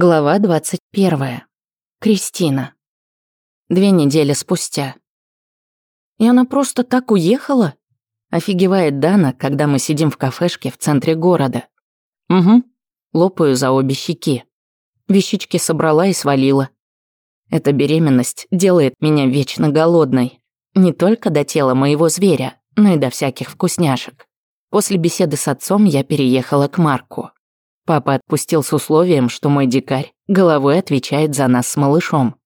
Глава 21. Кристина. Две недели спустя. И она просто так уехала? Офигевает Дана, когда мы сидим в кафешке в центре города. Угу. Лопаю за обе щеки. Вещички собрала и свалила. Эта беременность делает меня вечно голодной. Не только до тела моего зверя, но и до всяких вкусняшек. После беседы с отцом я переехала к Марку. Папа отпустил с условием, что мой дикарь головой отвечает за нас с малышом.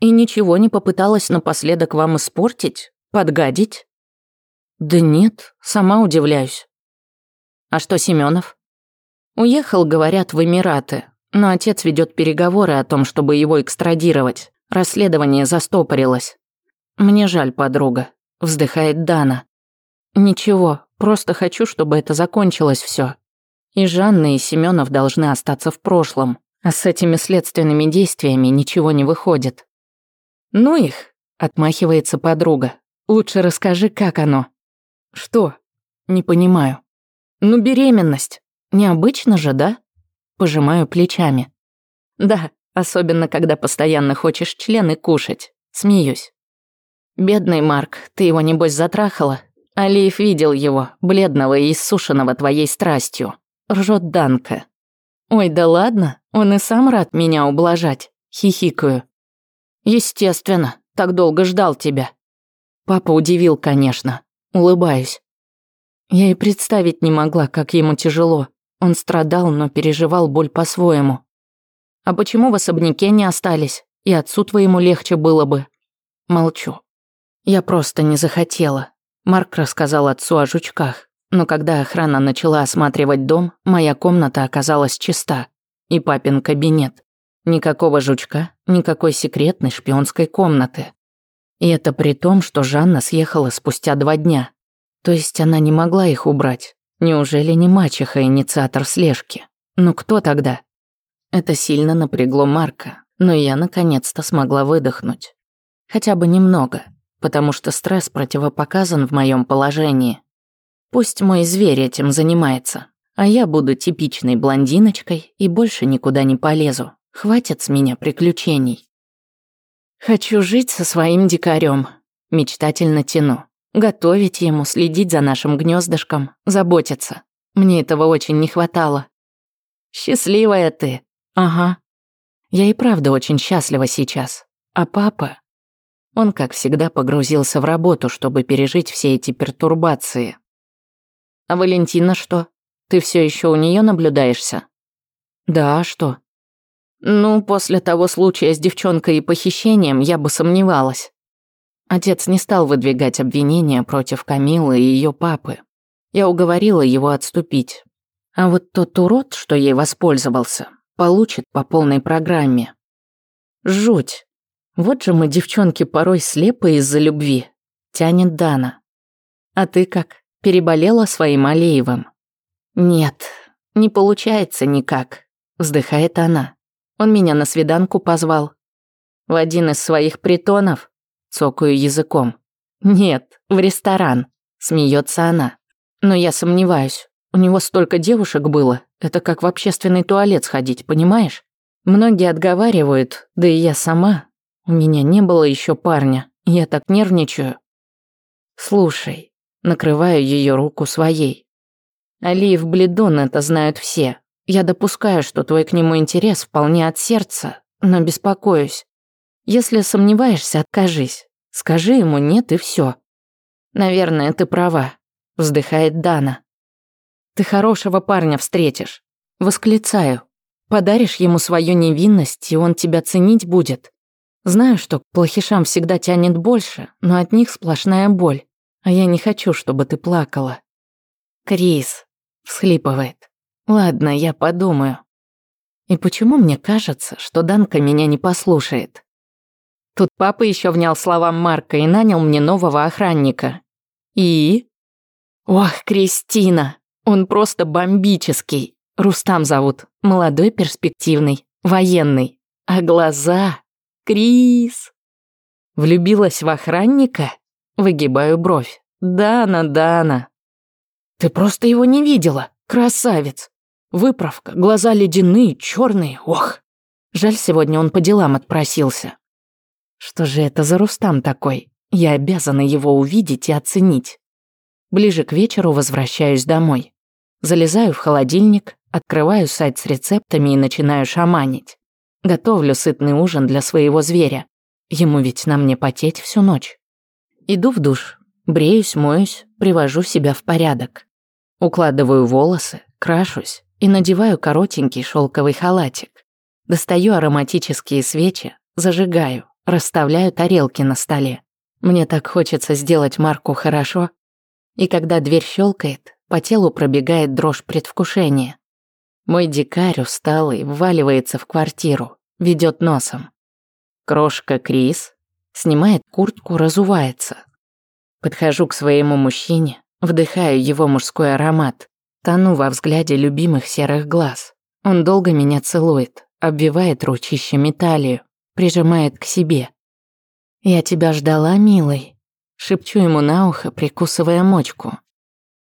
И ничего не попыталась напоследок вам испортить? Подгадить? Да нет, сама удивляюсь. А что Семенов? Уехал, говорят, в Эмираты, но отец ведет переговоры о том, чтобы его экстрадировать. Расследование застопорилось. Мне жаль, подруга, вздыхает Дана. Ничего, просто хочу, чтобы это закончилось все. И Жанна, и Семенов должны остаться в прошлом, а с этими следственными действиями ничего не выходит. «Ну их», — отмахивается подруга. «Лучше расскажи, как оно». «Что?» «Не понимаю». «Ну, беременность. Необычно же, да?» Пожимаю плечами. «Да, особенно когда постоянно хочешь члены кушать. Смеюсь». «Бедный Марк, ты его небось затрахала?» Алиев видел его, бледного и иссушенного твоей страстью ржет Данка. «Ой, да ладно, он и сам рад меня ублажать», хихикаю. «Естественно, так долго ждал тебя». Папа удивил, конечно, улыбаюсь. Я и представить не могла, как ему тяжело. Он страдал, но переживал боль по-своему. «А почему в особняке не остались? И отцу твоему легче было бы». Молчу. Я просто не захотела. Марк рассказал отцу о жучках. Но когда охрана начала осматривать дом, моя комната оказалась чиста. И папин кабинет. Никакого жучка, никакой секретной шпионской комнаты. И это при том, что Жанна съехала спустя два дня. То есть она не могла их убрать. Неужели не мачеха инициатор слежки? Ну кто тогда? Это сильно напрягло Марка, но я наконец-то смогла выдохнуть. Хотя бы немного, потому что стресс противопоказан в моем положении. Пусть мой зверь этим занимается, а я буду типичной блондиночкой и больше никуда не полезу. Хватит с меня приключений. Хочу жить со своим дикарем. Мечтательно тяну. Готовить ему, следить за нашим гнездышком, заботиться. Мне этого очень не хватало. Счастливая ты. Ага. Я и правда очень счастлива сейчас. А папа? Он, как всегда, погрузился в работу, чтобы пережить все эти пертурбации. А Валентина что? Ты все еще у нее наблюдаешься? Да, а что? Ну, после того случая с девчонкой и похищением я бы сомневалась. Отец не стал выдвигать обвинения против Камилы и ее папы. Я уговорила его отступить. А вот тот урод, что ей воспользовался, получит по полной программе. Жуть. Вот же мы, девчонки, порой слепы из-за любви. Тянет Дана. А ты как? Переболела своим Алеевым. «Нет, не получается никак», — вздыхает она. «Он меня на свиданку позвал. В один из своих притонов?» Цокаю языком. «Нет, в ресторан», — смеется она. «Но я сомневаюсь. У него столько девушек было. Это как в общественный туалет сходить, понимаешь? Многие отговаривают, да и я сама. У меня не было еще парня. Я так нервничаю. Слушай, накрываю ее руку своей. Алиев бледун, это знают все. Я допускаю, что твой к нему интерес вполне от сердца, но беспокоюсь. Если сомневаешься, откажись. Скажи ему нет и все. Наверное, ты права, вздыхает Дана. Ты хорошего парня встретишь. Восклицаю. Подаришь ему свою невинность, и он тебя ценить будет. Знаю, что к плохишам всегда тянет больше, но от них сплошная боль. А я не хочу, чтобы ты плакала. Крис всхлипывает. Ладно, я подумаю. И почему мне кажется, что Данка меня не послушает? Тут папа еще внял словам Марка и нанял мне нового охранника. И? Ох, Кристина, он просто бомбический. Рустам зовут, молодой, перспективный, военный. А глаза? Крис. Влюбилась в охранника? Выгибаю бровь. Дана, Дана. Ты просто его не видела, красавец. Выправка, глаза ледяные, черные, ох. Жаль, сегодня он по делам отпросился. Что же это за Рустам такой? Я обязана его увидеть и оценить. Ближе к вечеру возвращаюсь домой. Залезаю в холодильник, открываю сайт с рецептами и начинаю шаманить. Готовлю сытный ужин для своего зверя. Ему ведь на мне потеть всю ночь. Иду в душ, бреюсь, моюсь, привожу себя в порядок. Укладываю волосы, крашусь и надеваю коротенький шелковый халатик. Достаю ароматические свечи, зажигаю, расставляю тарелки на столе. Мне так хочется сделать Марку хорошо. И когда дверь щелкает, по телу пробегает дрожь предвкушения. Мой дикарь усталый вваливается в квартиру, ведет носом. Крошка Крис снимает куртку, разувается. Подхожу к своему мужчине, вдыхаю его мужской аромат, тону во взгляде любимых серых глаз. Он долго меня целует, обвивает ручищами талию, прижимает к себе. «Я тебя ждала, милый», — шепчу ему на ухо, прикусывая мочку.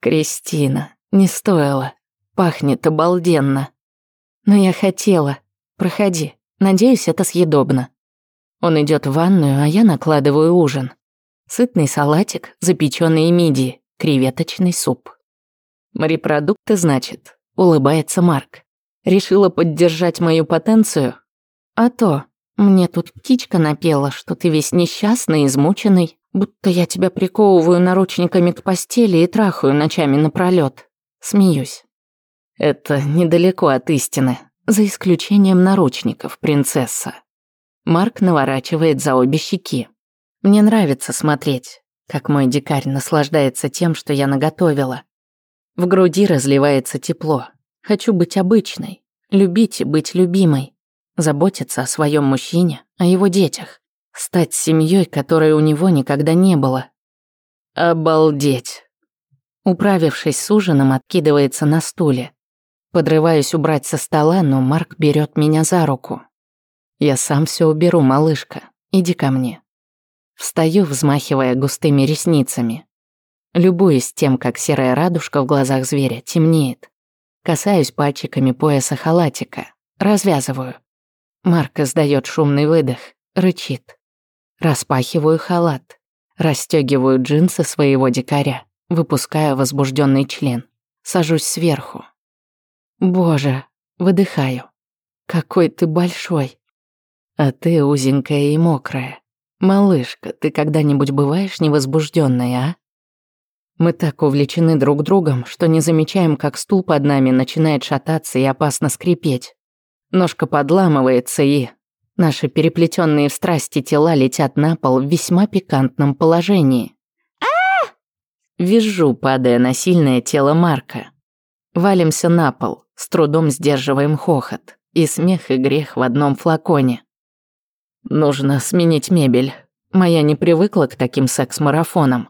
«Кристина, не стоило. Пахнет обалденно. Но я хотела. Проходи. Надеюсь, это съедобно». Он идет в ванную, а я накладываю ужин. Сытный салатик, запеченные мидии, креветочный суп. Морепродукты, значит, улыбается Марк. Решила поддержать мою потенцию? А то, мне тут птичка напела, что ты весь несчастный, измученный, будто я тебя приковываю наручниками к постели и трахаю ночами напролёт. Смеюсь. Это недалеко от истины, за исключением наручников, принцесса. Марк наворачивает за обе щеки. Мне нравится смотреть, как мой дикарь наслаждается тем, что я наготовила. В груди разливается тепло, Хочу быть обычной, любить и быть любимой, заботиться о своем мужчине, о его детях, стать семьей, которой у него никогда не было. Обалдеть. Управившись с ужином, откидывается на стуле. Подрываюсь убрать со стола, но Марк берет меня за руку. Я сам все уберу, малышка. Иди ко мне. Встаю, взмахивая густыми ресницами. Любуюсь тем, как серая радужка в глазах зверя темнеет. Касаюсь пальчиками пояса халатика. Развязываю. Марк издает шумный выдох, рычит. Распахиваю халат. Расстегиваю джинсы своего дикаря, выпуская возбужденный член. Сажусь сверху. Боже, выдыхаю. Какой ты большой. А ты узенькая и мокрая. Малышка, ты когда-нибудь бываешь невозбужденной, а? Мы так увлечены друг другом, что не замечаем, как стул под нами начинает шататься и опасно скрипеть. Ножка подламывается и... Наши переплетенные в страсти тела летят на пол в весьма пикантном положении. а Вижу, падая на сильное тело Марка. Валимся на пол, с трудом сдерживаем хохот. И смех, и грех в одном флаконе. Нужно сменить мебель. Моя не привыкла к таким секс-марафонам.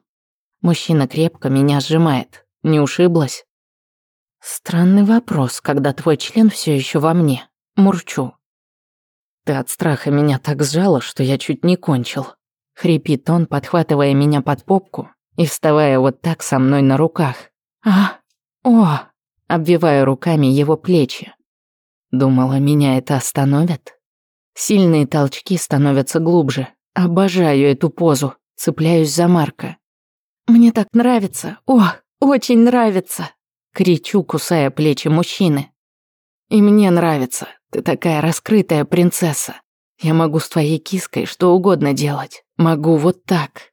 Мужчина крепко меня сжимает. Не ушиблась? Странный вопрос, когда твой член все еще во мне. Мурчу. Ты от страха меня так сжала, что я чуть не кончил. Хрипит он, подхватывая меня под попку и вставая вот так со мной на руках. А, о, обвивая руками его плечи. Думала, меня это остановит? Сильные толчки становятся глубже. Обожаю эту позу, цепляюсь за Марка. «Мне так нравится! О, очень нравится!» Кричу, кусая плечи мужчины. «И мне нравится. Ты такая раскрытая принцесса. Я могу с твоей киской что угодно делать. Могу вот так».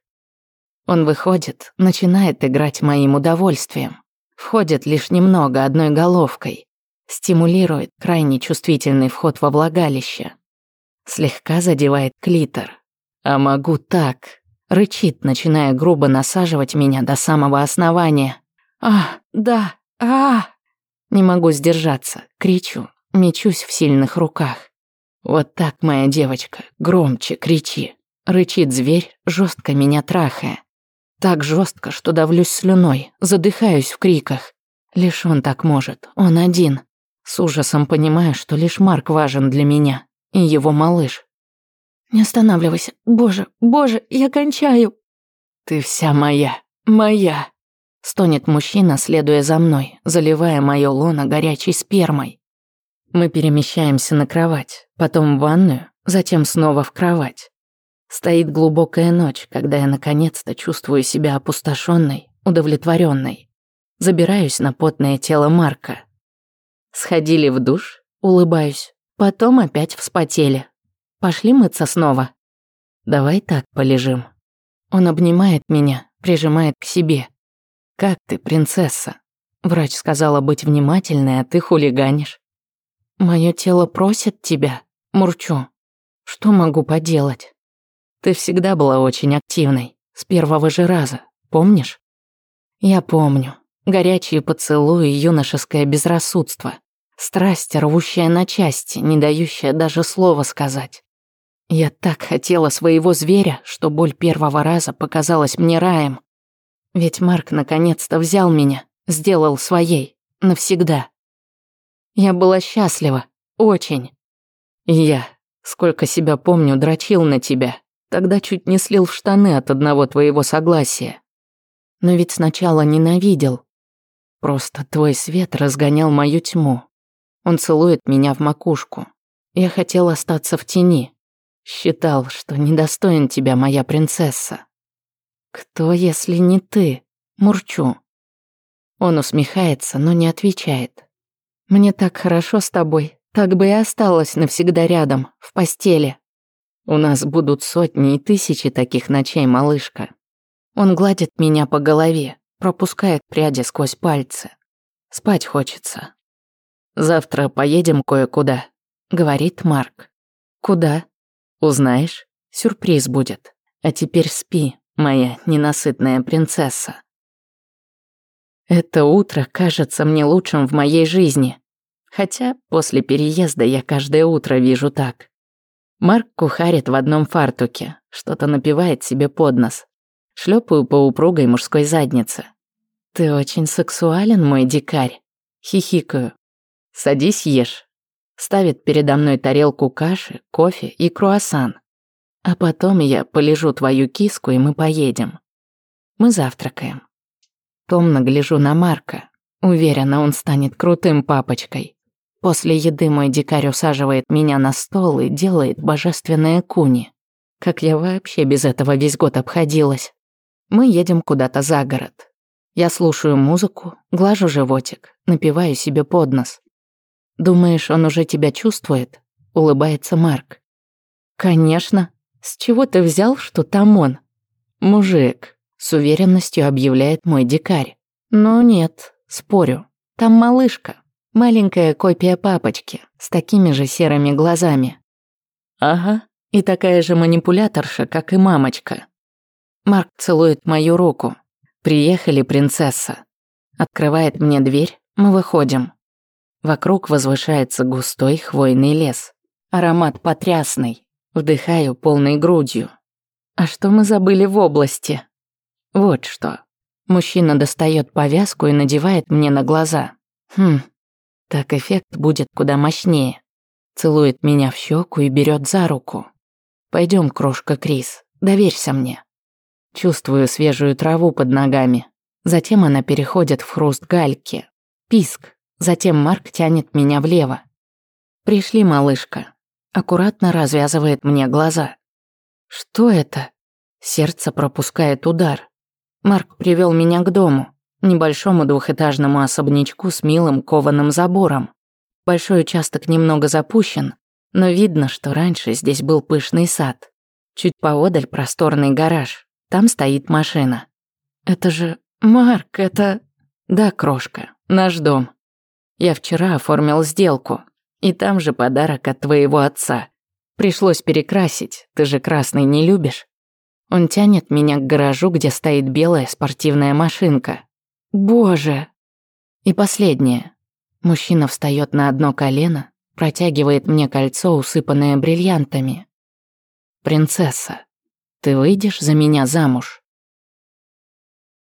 Он выходит, начинает играть моим удовольствием. Входит лишь немного, одной головкой. Стимулирует крайне чувствительный вход во влагалище. Слегка задевает клитор. А могу так. Рычит, начиная грубо насаживать меня до самого основания. «А, да, а!» Не могу сдержаться, кричу, мечусь в сильных руках. Вот так, моя девочка, громче кричи. Рычит зверь, жестко меня трахая. Так жестко, что давлюсь слюной, задыхаюсь в криках. Лишь он так может, он один. С ужасом понимаю, что лишь Марк важен для меня, и его малыш. «Не останавливайся. Боже, боже, я кончаю!» «Ты вся моя, моя!» Стонет мужчина, следуя за мной, заливая моё лоно горячей спермой. Мы перемещаемся на кровать, потом в ванную, затем снова в кровать. Стоит глубокая ночь, когда я наконец-то чувствую себя опустошенной, удовлетворенной. Забираюсь на потное тело Марка. Сходили в душ, улыбаюсь, потом опять вспотели. Пошли мыться снова. Давай так полежим. Он обнимает меня, прижимает к себе. Как ты, принцесса? Врач сказала быть внимательной, а ты хулиганишь. Мое тело просит тебя, мурчу. Что могу поделать? Ты всегда была очень активной, с первого же раза, помнишь? Я помню. Горячие поцелуи, юношеское безрассудство. Страсть, рвущая на части, не дающая даже слова сказать. Я так хотела своего зверя, что боль первого раза показалась мне раем. Ведь Марк наконец-то взял меня, сделал своей, навсегда. Я была счастлива, очень. И я, сколько себя помню, дрочил на тебя. Тогда чуть не слил в штаны от одного твоего согласия. Но ведь сначала ненавидел. Просто твой свет разгонял мою тьму. Он целует меня в макушку. Я хотел остаться в тени. Считал, что недостоин тебя, моя принцесса. Кто, если не ты? Мурчу. Он усмехается, но не отвечает. Мне так хорошо с тобой, так бы и осталась навсегда рядом, в постели. У нас будут сотни и тысячи таких ночей, малышка. Он гладит меня по голове, пропускает пряди сквозь пальцы. Спать хочется. Завтра поедем кое-куда, говорит Марк. Куда? Узнаешь, сюрприз будет. А теперь спи, моя ненасытная принцесса. Это утро кажется мне лучшим в моей жизни. Хотя после переезда я каждое утро вижу так. Марк кухарит в одном фартуке, что-то напивает себе под нос. Шлепаю по упругой мужской заднице. «Ты очень сексуален, мой дикарь», — хихикаю. «Садись, ешь». Ставит передо мной тарелку каши, кофе и круассан. А потом я полежу твою киску, и мы поедем. Мы завтракаем. Томно гляжу на Марка. Уверена, он станет крутым папочкой. После еды мой дикарь усаживает меня на стол и делает божественное куни. Как я вообще без этого весь год обходилась? Мы едем куда-то за город. Я слушаю музыку, глажу животик, напиваю себе под нос. «Думаешь, он уже тебя чувствует?» — улыбается Марк. «Конечно. С чего ты взял, что там он?» «Мужик», — с уверенностью объявляет мой дикарь. «Но нет, спорю. Там малышка. Маленькая копия папочки, с такими же серыми глазами. Ага, и такая же манипуляторша, как и мамочка. Марк целует мою руку. «Приехали, принцесса». Открывает мне дверь, мы выходим. Вокруг возвышается густой хвойный лес. Аромат потрясный. Вдыхаю полной грудью. А что мы забыли в области? Вот что. Мужчина достает повязку и надевает мне на глаза. Хм, так эффект будет куда мощнее. Целует меня в щеку и берет за руку. Пойдем, крошка Крис, доверься мне. Чувствую свежую траву под ногами. Затем она переходит в хруст гальки. Писк. Затем Марк тянет меня влево. Пришли, малышка. Аккуратно развязывает мне глаза. Что это? Сердце пропускает удар. Марк привел меня к дому небольшому двухэтажному особнячку с милым кованым забором. Большой участок немного запущен, но видно, что раньше здесь был пышный сад. Чуть поодаль просторный гараж. Там стоит машина. Это же... Марк, это... Да, крошка, наш дом. Я вчера оформил сделку. И там же подарок от твоего отца. Пришлось перекрасить, ты же красный не любишь. Он тянет меня к гаражу, где стоит белая спортивная машинка. Боже! И последнее. Мужчина встает на одно колено, протягивает мне кольцо, усыпанное бриллиантами. «Принцесса, ты выйдешь за меня замуж?»